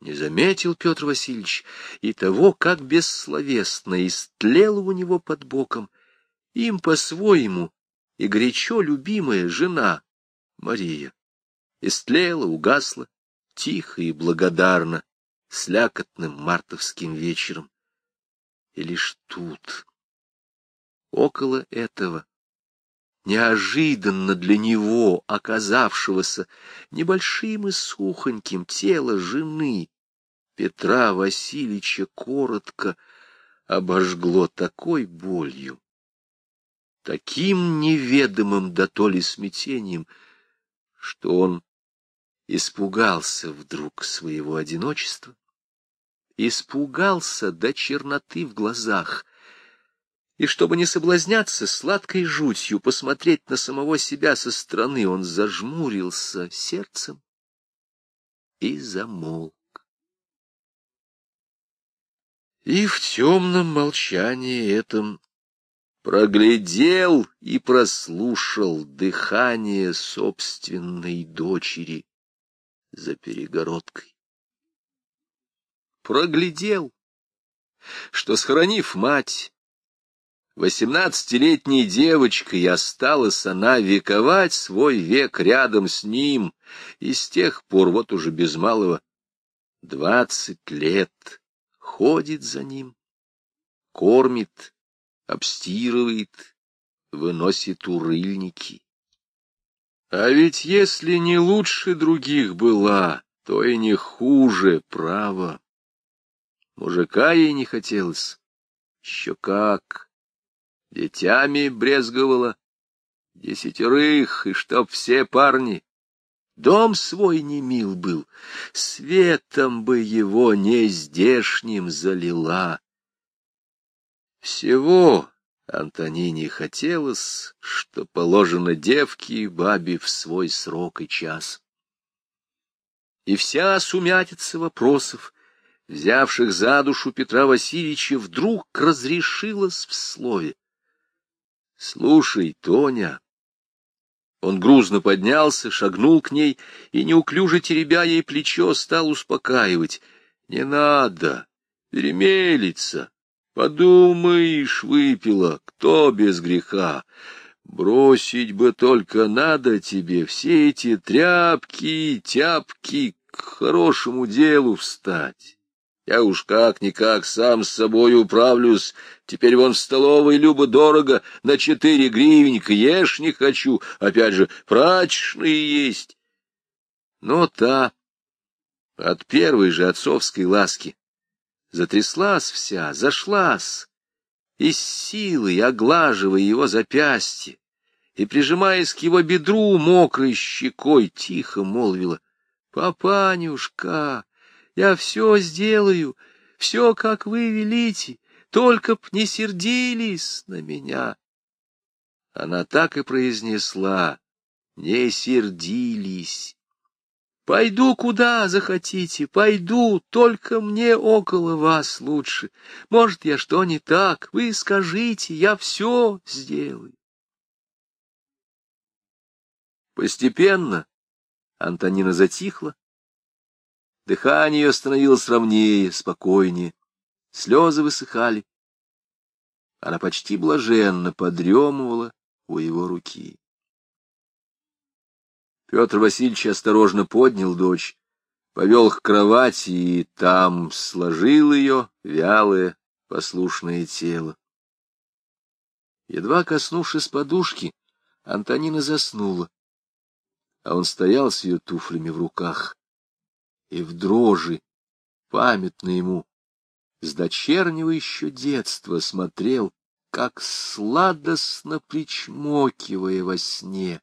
Не заметил Петр Васильевич и того, как бессловесно истлела у него под боком им по-своему и горячо любимая жена Мария. Истлела, угасла, тихо и благодарно, слякотным мартовским вечером. И лишь тут, около этого, неожиданно для него оказавшегося небольшим и сухоньким тела жены Петра Васильевича коротко обожгло такой болью, таким неведомым до то ли смятением, что он испугался вдруг своего одиночества, испугался до черноты в глазах, и чтобы не соблазняться сладкой жутью, посмотреть на самого себя со стороны, он зажмурился сердцем и замолк. И в темном молчании этом проглядел и прослушал дыхание собственной дочери за перегородкой. Проглядел, что, схоронив мать, восемнадцатилетней девочкой осталась она вековать свой век рядом с ним, и с тех пор вот уже без малого двадцать лет ходит за ним, кормит, обстирывает, выносит урыльники. А ведь если не лучше других была, то и не хуже, право. Мужика ей не хотелось. Еще как. Детями брезговала. Десятерых, и чтоб все парни. Дом свой не мил был, светом бы его не здешним залила. Всего Антонине хотелось, что положено девке и бабе в свой срок и час. И вся сумятица вопросов, взявших за душу Петра Васильевича, вдруг разрешилась в слове. — Слушай, Тоня... Он грузно поднялся, шагнул к ней и, неуклюже теребя ей плечо, стал успокаивать. — Не надо, перемелиться. Подумаешь, выпила, кто без греха. Бросить бы только надо тебе все эти тряпки, тяпки, к хорошему делу встать. Я уж как-никак сам с собой управлюсь. Теперь вон в столовой любо-дорого, на четыре гривенька ешь не хочу. Опять же, прачечные есть. Но та от первой же отцовской ласки затряслась вся, зашлась, и с силой, оглаживая его запястье и, прижимаясь к его бедру мокрой щекой, тихо молвила, — Папанюшка, я все сделаю, все, как вы велите, только б не сердились на меня. Она так и произнесла, не сердились. Пойду куда захотите, пойду, только мне около вас лучше. Может, я что не так, вы скажите, я все сделаю. Постепенно Антонина затихла. Дыхание ее становилось ровнее, спокойнее. Слезы высыхали. Она почти блаженно подремывала у его руки. Петр Васильевич осторожно поднял дочь, повел к кровати и там сложил ее, вялое, послушное тело. Едва коснувшись подушки, Антонина заснула, а он стоял с ее туфлями в руках и в дрожи, памятно ему, с дочернего еще детства смотрел, как сладостно причмокивая во сне,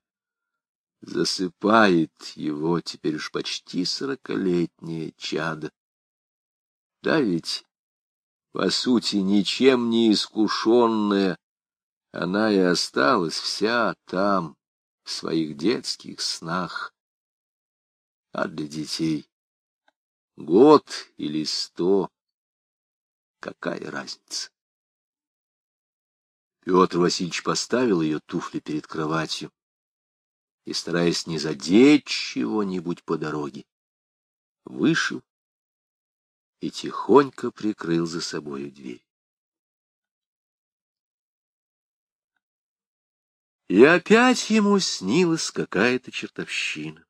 засыпает его теперь уж почти сорокалетнее чадо. Да ведь, по сути, ничем не искушенная, она и осталась вся там, в своих детских снах. А для детей год или сто, какая разница? Петр Васильевич поставил ее туфли перед кроватью, и, стараясь не задеть чего-нибудь по дороге, вышел и тихонько прикрыл за собою дверь. И опять ему снилась какая-то чертовщина.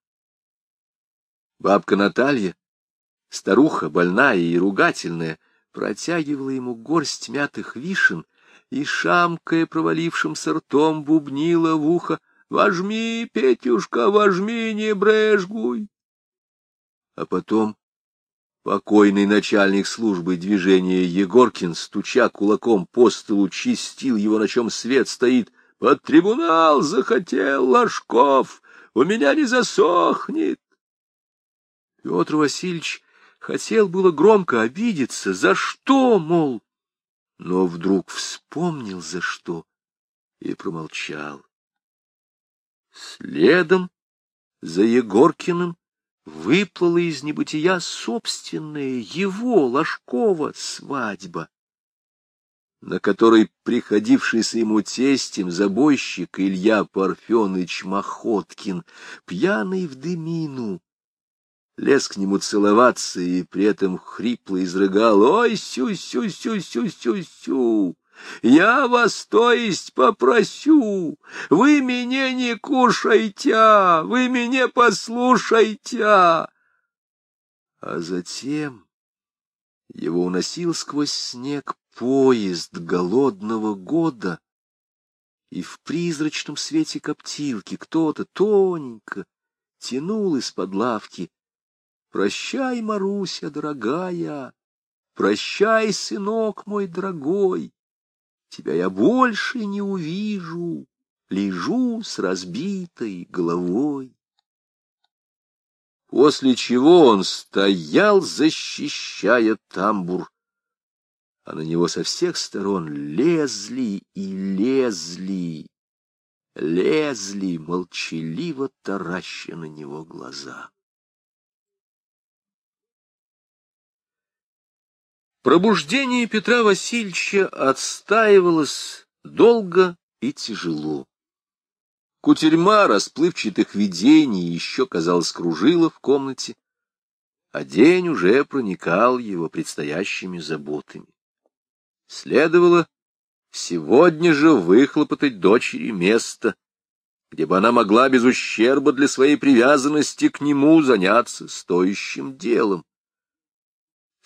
Бабка Наталья, старуха больная и ругательная, протягивала ему горсть мятых вишен и, шамкая провалившимся ртом, бубнила в ухо «Вожми, Петюшка, вожми, не брежгуй!» А потом покойный начальник службы движения Егоркин, стуча кулаком по столу, чистил его, на чем свет стоит, под трибунал захотел Ложков, у меня не засохнет. Петр Васильевич хотел было громко обидеться, за что, мол, но вдруг вспомнил за что и промолчал. Следом за Егоркиным выплыла из небытия собственная его, Ложкова, свадьба на которой приходившийся ему тестем забойщик Илья Парфеныч Махоткин, пьяный в дымину, лез к нему целоваться и при этом хрипло изрыгал «Ой, сю-сю-сю-сю-сю-сю! Я вас, то есть, попросю, вы меня не кушайте, вы меня послушайте!» А затем его уносил сквозь снег поезд голодного года, и в призрачном свете коптилки кто-то тоненько тянул из-под лавки. «Прощай, Маруся, дорогая, прощай, сынок мой дорогой, тебя я больше не увижу, лежу с разбитой головой». После чего он стоял, защищая тамбур, а на него со всех сторон лезли и лезли, лезли, молчаливо тараща на него глаза. Пробуждение Петра Васильевича отстаивалось долго и тяжело. Кутерьма расплывчатых видений еще, казалось, кружила в комнате, а день уже проникал его предстоящими заботами. Следовало сегодня же выхлопотать дочери место, где бы она могла без ущерба для своей привязанности к нему заняться стоящим делом.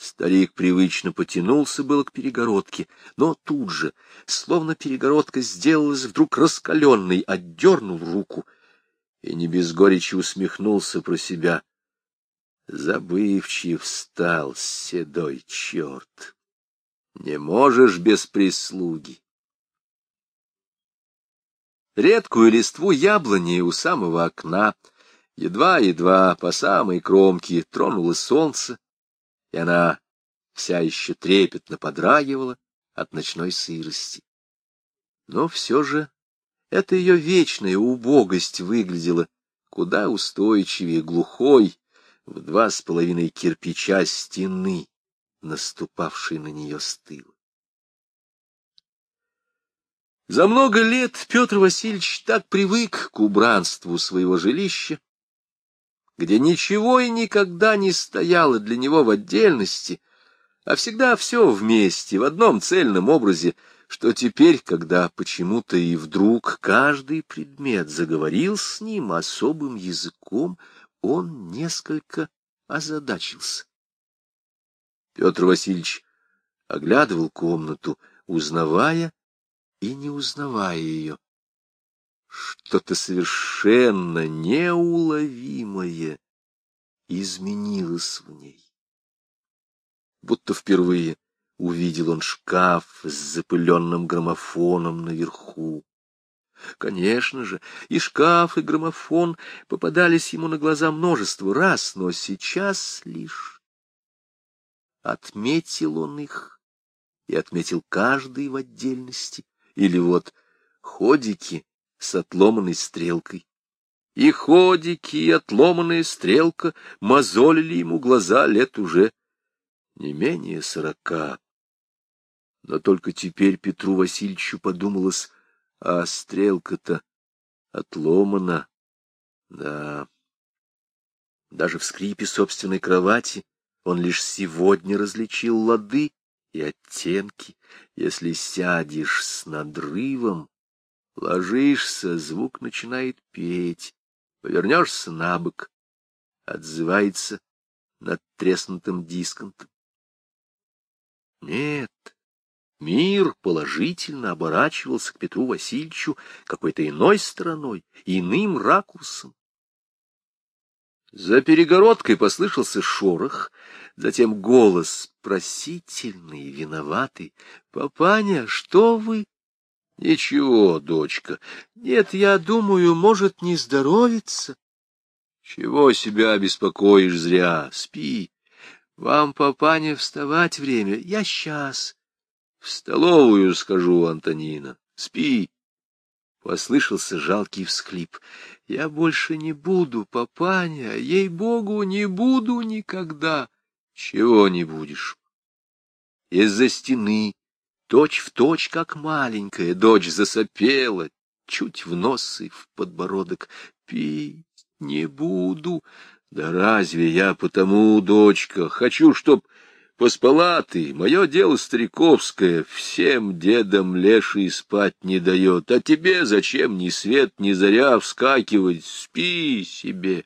Старик привычно потянулся было к перегородке, но тут же, словно перегородка сделалась вдруг раскаленной, отдернул руку и не без горечи усмехнулся про себя. Забывчив стал седой черт. Не можешь без прислуги. Редкую листву яблони у самого окна, едва-едва по самой кромке тронуло солнце, и она вся еще трепетно подрагивала от ночной сырости. Но все же эта ее вечная убогость выглядела куда устойчивее глухой в два с половиной кирпича стены, наступавший на нее с тыла. За много лет Петр Васильевич так привык к убранству своего жилища, где ничего и никогда не стояло для него в отдельности, а всегда все вместе, в одном цельном образе, что теперь, когда почему-то и вдруг каждый предмет заговорил с ним особым языком, он несколько озадачился. Петр Васильевич оглядывал комнату, узнавая и не узнавая ее. Что-то совершенно неуловимое изменилось в ней. Будто впервые увидел он шкаф с запыленным граммофоном наверху. Конечно же, и шкаф, и граммофон попадались ему на глаза множество раз, но сейчас лишь Отметил он их и отметил каждый в отдельности. Или вот ходики с отломанной стрелкой. И ходики, и отломанная стрелка мозолили ему глаза лет уже не менее сорока. Но только теперь Петру Васильевичу подумалось, а стрелка-то отломана. Да, даже в скрипе собственной кровати Он лишь сегодня различил лады и оттенки. Если сядешь с надрывом, ложишься, звук начинает петь, повернешься на бок, отзывается над треснутым дисконтом. Нет, мир положительно оборачивался к Петру Васильевичу какой-то иной стороной, иным ракурсом. За перегородкой послышался шорох, затем голос просительный, виноватый. — Папаня, что вы? — Ничего, дочка. Нет, я думаю, может, не здоровится. — Чего себя беспокоишь зря? Спи. Вам, папаня, вставать время. Я сейчас. — В столовую скажу, Антонина. Спи. Послышался жалкий всхлип. Я больше не буду, папаня, ей-богу, не буду никогда. Чего не будешь? Из-за стены, точь в точь, как маленькая, дочь засопела, чуть в нос и в подбородок. Пить не буду. Да разве я потому, дочка, хочу, чтоб Поспала ты, мое дело стариковское, всем дедам леший спать не дает, а тебе зачем ни свет, ни заря вскакивать, спи себе.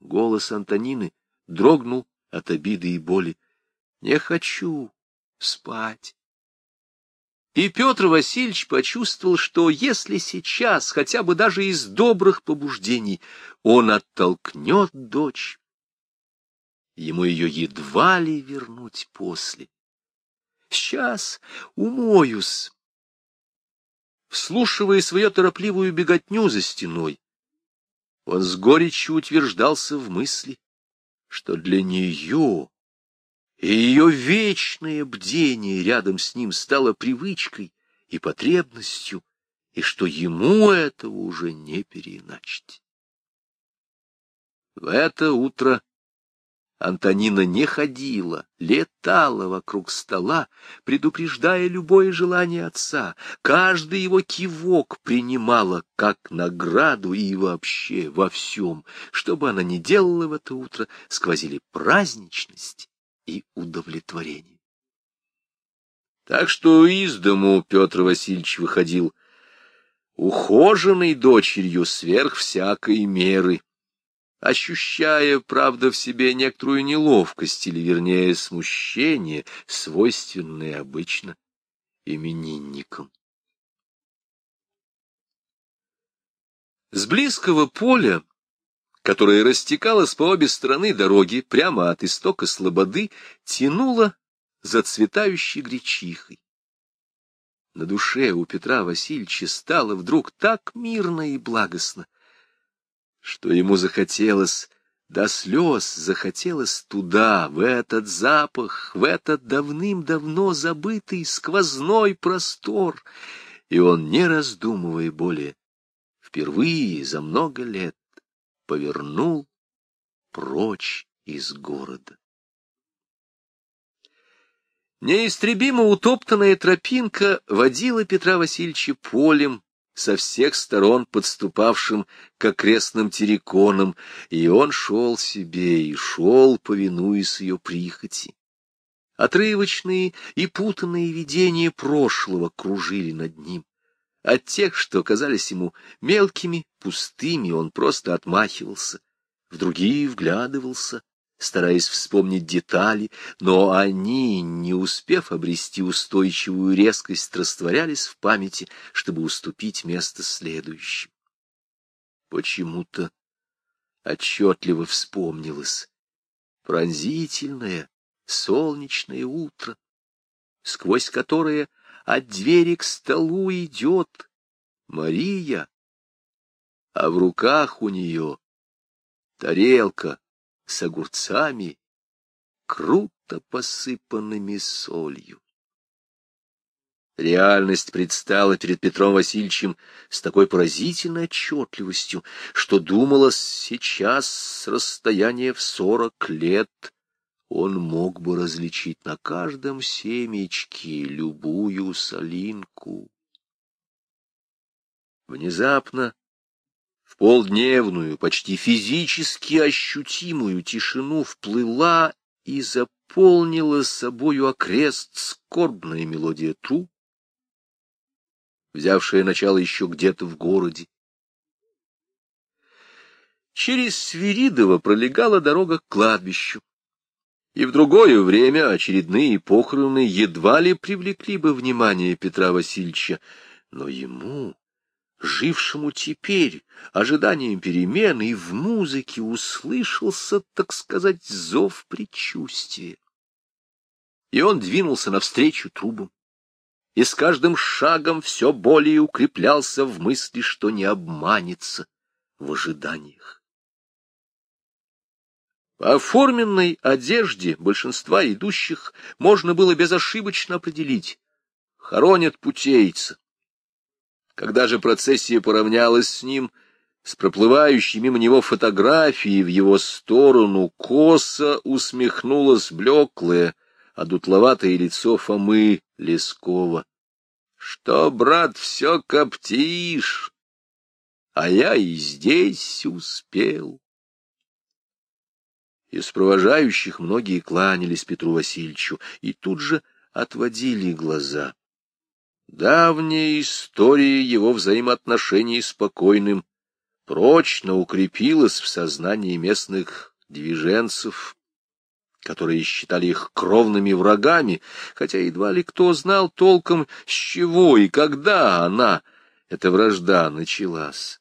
Голос Антонины дрогнул от обиды и боли. Не хочу спать. И Петр Васильевич почувствовал, что если сейчас, хотя бы даже из добрых побуждений, он оттолкнет дочь, ему ее едва ли вернуть после. Сейчас умоюсь. Вслушивая свою торопливую беготню за стеной, он с горечью утверждался в мысли, что для нее и ее вечное бдение рядом с ним стало привычкой и потребностью, и что ему этого уже не переиначить. В это утро Антонина не ходила, летала вокруг стола, предупреждая любое желание отца. Каждый его кивок принимала как награду и вообще во всем. Что бы она ни делала в это утро, сквозили праздничность и удовлетворение. Так что из дому Петр Васильевич выходил ухоженной дочерью сверх всякой меры, ощущая, правда, в себе некоторую неловкость, или, вернее, смущение, свойственное обычно именинникам. С близкого поля, которое растекалось по обе стороны дороги, прямо от истока слободы, тянуло зацветающей гречихой. На душе у Петра Васильевича стало вдруг так мирно и благостно, что ему захотелось, до слез захотелось туда, в этот запах, в этот давным-давно забытый сквозной простор, и он, не раздумывая более, впервые за много лет повернул прочь из города. Неистребимо утоптанная тропинка водила Петра Васильевича полем, со всех сторон подступавшим к окрестным терриконам, и он шел себе и шел, повинуясь ее прихоти. Отрывочные и путанные видения прошлого кружили над ним. От тех, что казались ему мелкими, пустыми, он просто отмахивался, в другие вглядывался, стараясь вспомнить детали, но они, не успев обрести устойчивую резкость, растворялись в памяти, чтобы уступить место следующим. Почему-то отчетливо вспомнилось пронзительное солнечное утро, сквозь которое от двери к столу идет Мария, а в руках у нее тарелка с огурцами, круто посыпанными солью. Реальность предстала перед Петром Васильевичем с такой поразительной отчетливостью, что думалось сейчас с расстояния в сорок лет он мог бы различить на каждом семечке любую солинку. Внезапно полдневную, почти физически ощутимую тишину вплыла и заполнила собою окрест скорбная мелодия труб, взявшая начало еще где-то в городе. Через Свиридово пролегала дорога к кладбищу, и в другое время очередные похороны едва ли привлекли бы внимание Петра Васильевича, но ему, жившему теперь ожиданием перемен, и в музыке услышался, так сказать, зов предчувствия. И он двинулся навстречу трубам и с каждым шагом все более укреплялся в мысли, что не обманется в ожиданиях. По оформленной одежде большинства идущих можно было безошибочно определить — хоронят путейца. Когда же процессия поравнялась с ним, с проплывающей мимо него фотографией в его сторону, косо усмехнулось блеклое, а дутловатое лицо Фомы Лескова. Что, брат, все коптишь, а я и здесь успел. Из провожающих многие кланялись Петру Васильевичу и тут же отводили глаза. Давняя история его взаимоотношений с покойным прочно укрепилась в сознании местных движенцев, которые считали их кровными врагами, хотя едва ли кто знал толком, с чего и когда она, эта вражда, началась.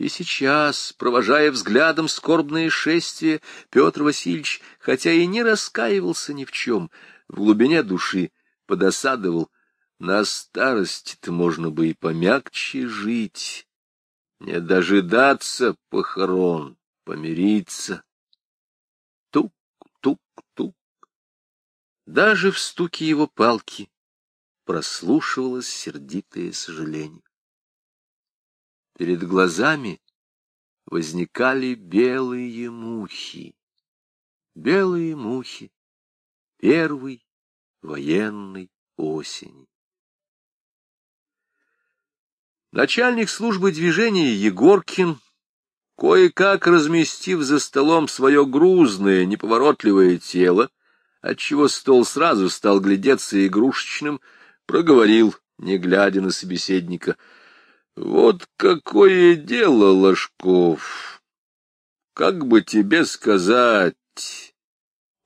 И сейчас, провожая взглядом скорбное шествие, Петр Васильевич, хотя и не раскаивался ни в чем, в глубине души подосадовал, на старости-то можно бы и помягче жить, не дожидаться похорон, помириться. Тук-тук-тук. Даже в стуке его палки прослушивалось сердитое сожаление. Перед глазами возникали белые мухи. Белые мухи первой военной осени. Начальник службы движения Егоркин, кое-как разместив за столом свое грузное, неповоротливое тело, отчего стол сразу стал глядеться игрушечным, проговорил, не глядя на собеседника — вот какое дело, Ложков! Как бы тебе сказать?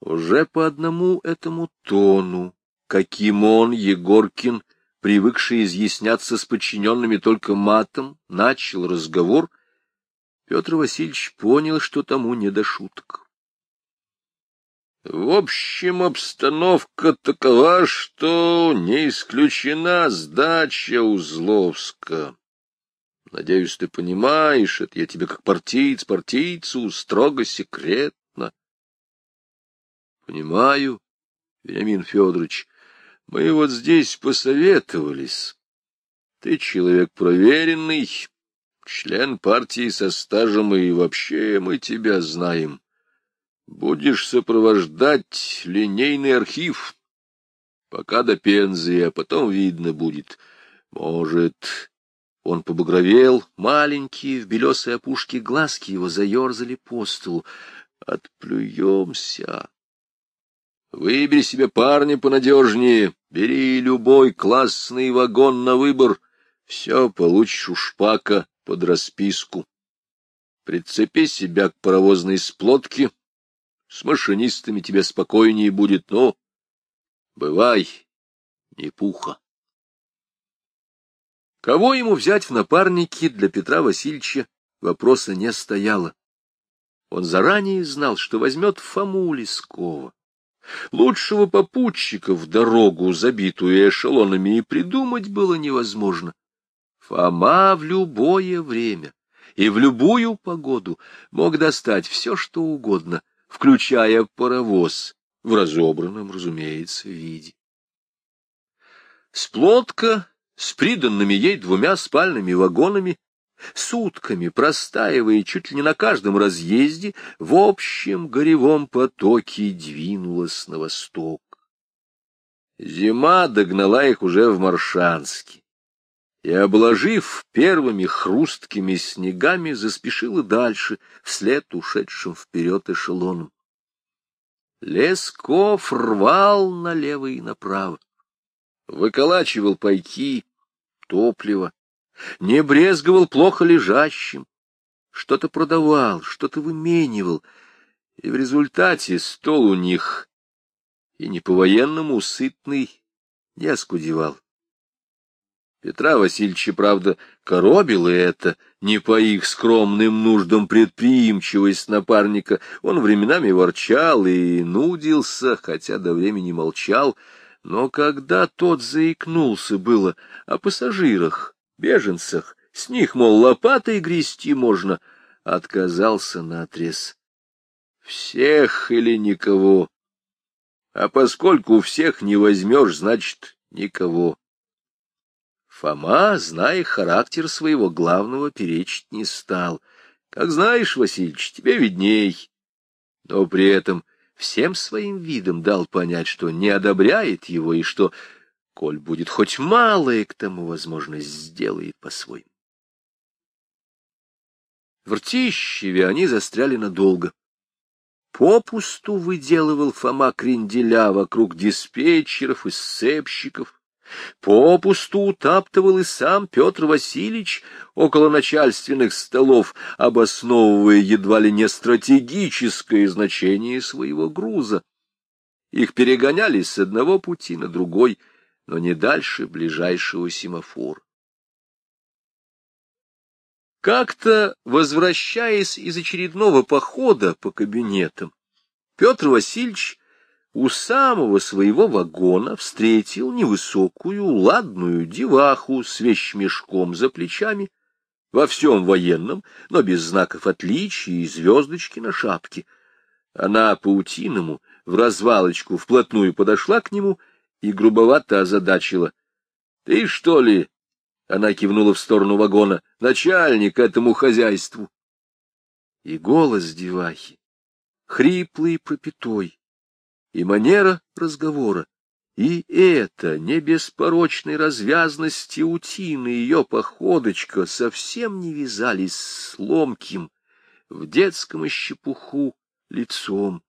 Уже по одному этому тону, каким он, Егоркин, привыкший изъясняться с подчиненными только матом, начал разговор, Петр Васильевич понял, что тому не до шуток. В общем, обстановка такова, что не исключена сдача Узловска. Надеюсь, ты понимаешь, это я тебе как партиец партийцу, строго секретно. Понимаю, Вениамин Федорович, мы вот здесь посоветовались. Ты человек проверенный, член партии со стажем, и вообще мы тебя знаем. Будешь сопровождать линейный архив, пока до Пензы, а потом видно будет. Может, он побагровел, маленькие в белесой опушке глазки его заерзали по столу. Отплюемся. Выбери себе парня понадежнее, бери любой классный вагон на выбор. Все получишь у шпака под расписку. Прицепи себя к паровозной сплотке. С машинистами тебе спокойнее будет, но бывай, не пуха. Кого ему взять в напарники для Петра Васильевича вопроса не стояло. Он заранее знал, что возьмет Фому Лескова. Лучшего попутчика в дорогу, забитую эшелонами, и придумать было невозможно. Фома в любое время и в любую погоду мог достать все, что угодно, включая паровоз, в разобранном, разумеется, виде. Сплотка с приданными ей двумя спальными вагонами, сутками простаивая чуть ли не на каждом разъезде, в общем горевом потоке двинулась на восток. Зима догнала их уже в Маршанске и, обложив первыми хрусткими снегами, заспешила дальше, вслед ушедшим вперед эшелоном. Лесков рвал налево и направо, выколачивал пайки, топливо, не брезговал плохо лежащим, что-то продавал, что-то выменивал, и в результате стол у них и не по-военному сытный не оскудевал. Петра Васильевича, правда, коробило это, не по их скромным нуждам предприимчивость напарника. Он временами ворчал и нудился, хотя до времени молчал. Но когда тот заикнулся было о пассажирах, беженцах, с них, мол, лопатой грести можно, отказался наотрез. Всех или никого. А поскольку всех не возьмешь, значит, никого. Фома, зная характер своего главного, перечить не стал. Как знаешь, Васильич, тебе видней. Но при этом всем своим видом дал понять, что не одобряет его и что, коль будет хоть малое к тому возможность, сделает по-своему. В Ртищеве они застряли надолго. Попусту выделывал Фома кренделя вокруг диспетчеров и сцепщиков, Попусту утаптывал и сам Петр Васильевич около начальственных столов, обосновывая едва ли не стратегическое значение своего груза. Их перегоняли с одного пути на другой, но не дальше ближайшего семафора. Как-то, возвращаясь из очередного похода по кабинетам, Петр Васильевич у самого своего вагона встретил невысокую, ладную деваху с вещмешком за плечами, во всем военном, но без знаков отличия и звездочки на шапке. Она паутиному в развалочку вплотную подошла к нему и грубовато озадачила. — Ты что ли? — она кивнула в сторону вагона. — Начальник этому хозяйству. И голос девахи, хриплый и пропитой, и манера разговора, и это, не беспорочной развязности утины, ее походочка совсем не вязались с ломким, в детском ощепуху лицом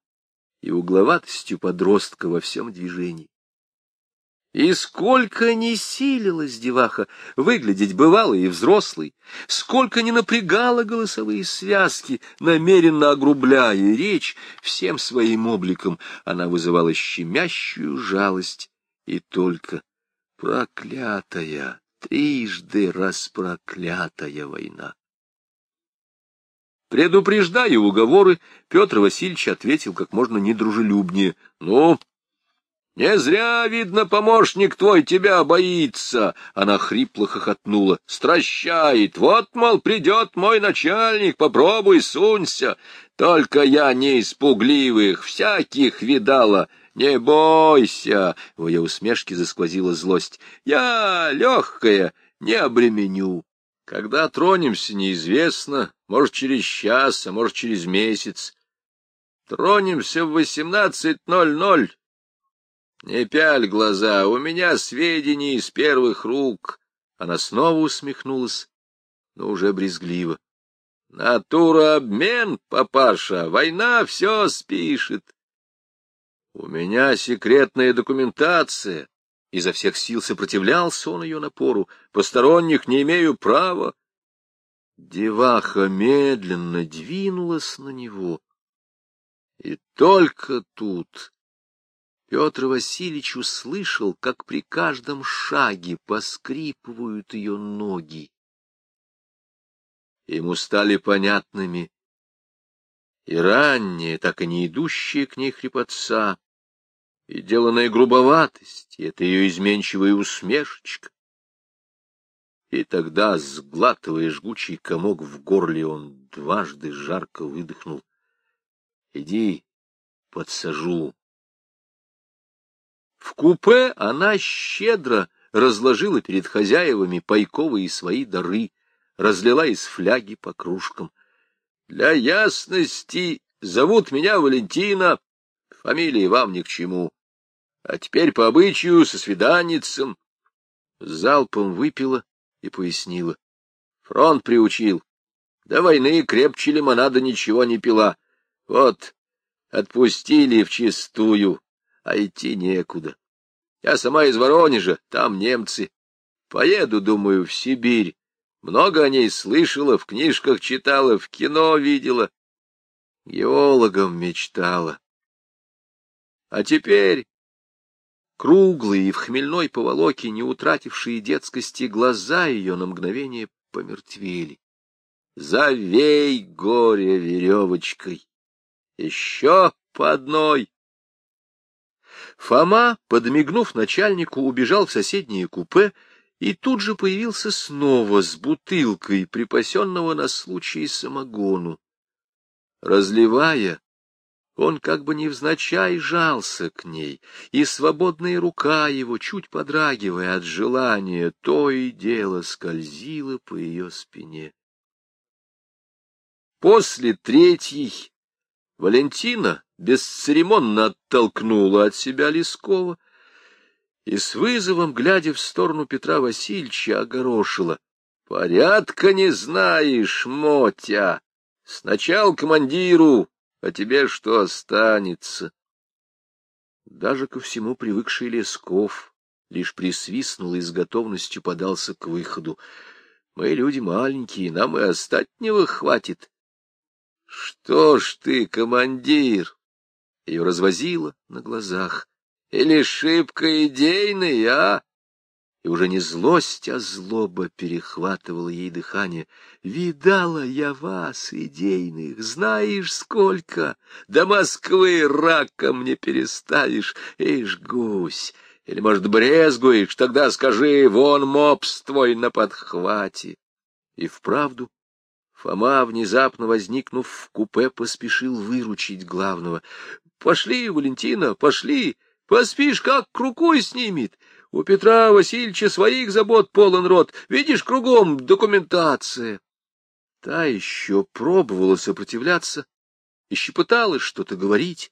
и угловатостью подростка во всем движении. И сколько ни силилась деваха выглядеть бывалой и взрослой, сколько ни напрягала голосовые связки, намеренно огрубляя речь, всем своим обликом она вызывала щемящую жалость, и только проклятая, трижды распроклятая война. Предупреждая уговоры, Петр Васильевич ответил как можно недружелюбнее. — Ну, не зря, видно, помощник твой тебя боится. Она хрипло хохотнула. Стращает. Вот, мол, придет мой начальник, попробуй, сунься. Только я не испугливых, всяких видала. Не бойся. В ее усмешке засквозила злость. Я легкая, не обременю. Когда тронемся, неизвестно. Может, через час, а может, через месяц. Тронемся в восемнадцать ноль ноль. Не пяль глаза, у меня сведения из первых рук. Она снова усмехнулась, но уже брезгливо. Натура обмен, папаша, война все спишет. У меня секретная документация. Изо всех сил сопротивлялся он ее напору. Посторонних не имею права. Деваха медленно двинулась на него. И только тут Петр Васильевич услышал, как при каждом шаге поскрипывают ее ноги. Ему стали понятными и ранние, так и не идущие к ней хрипотца, и деланная грубоватость, и это ее изменчивая усмешечка. И тогда, сглатывая жгучий комок в горле, он дважды жарко выдохнул. — Иди, подсажу. В купе она щедро разложила перед хозяевами пайковые свои дары, разлила из фляги по кружкам. Для ясности зовут меня Валентина, фамилии вам ни к чему. А теперь по обычаю со свиданницем. Залпом выпила и пояснила. Фронт приучил. До войны крепче лимонада ничего не пила. Вот, Отпустили вчистую, а идти некуда. Я сама из Воронежа, там немцы. Поеду, думаю, в Сибирь. Много о ней слышала, в книжках читала, в кино видела. Геологом мечтала. А теперь круглые и в хмельной поволоке, не утратившие детскости, глаза ее на мгновение помертвели. Завей горе веревочкой. Еще по одной. Фома, подмигнув начальнику, убежал в соседнее купе и тут же появился снова с бутылкой, припасенного на случай самогону. Разливая, он как бы невзначай жался к ней, и свободная рука его, чуть подрагивая от желания, то и дело скользила по ее спине. После третьей Валентина бесцеремонно оттолкнула от себя Лескова и с вызовом, глядя в сторону Петра Васильевича, огорошила. — Порядка не знаешь, Мотя! Сначала командиру, а тебе что останется? Даже ко всему привыкший Лесков лишь присвистнул и с готовностью подался к выходу. Мы люди маленькие, нам и остатнего хватит. — Что ж ты, командир? Ее развозило на глазах. Или шибко идейный, а? И уже не злость, а злоба перехватывала ей дыхание. Видала я вас, идейных, знаешь сколько? До Москвы раком не переставишь, ишь, гусь. Или, может, брезгуешь, тогда скажи, вон мопс твой на подхвате. И вправду Фома, внезапно возникнув в купе, поспешил выручить главного. — Пошли, Валентина, пошли, поспишь, как рукой снимет. У Петра Васильевича своих забот полон рот, видишь, кругом документация. Та еще пробовала сопротивляться, еще пыталась что-то говорить.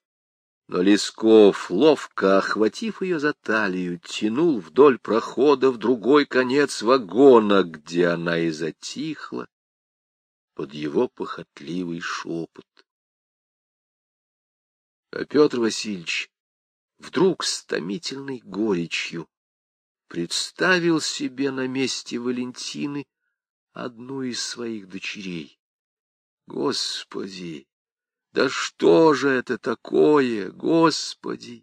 Но Лесков, ловко охватив ее за талию, тянул вдоль прохода в другой конец вагона, где она и затихла под его похотливый шепот. А Петр Васильевич вдруг с томительной горечью представил себе на месте Валентины одну из своих дочерей. Господи! Да что же это такое, Господи!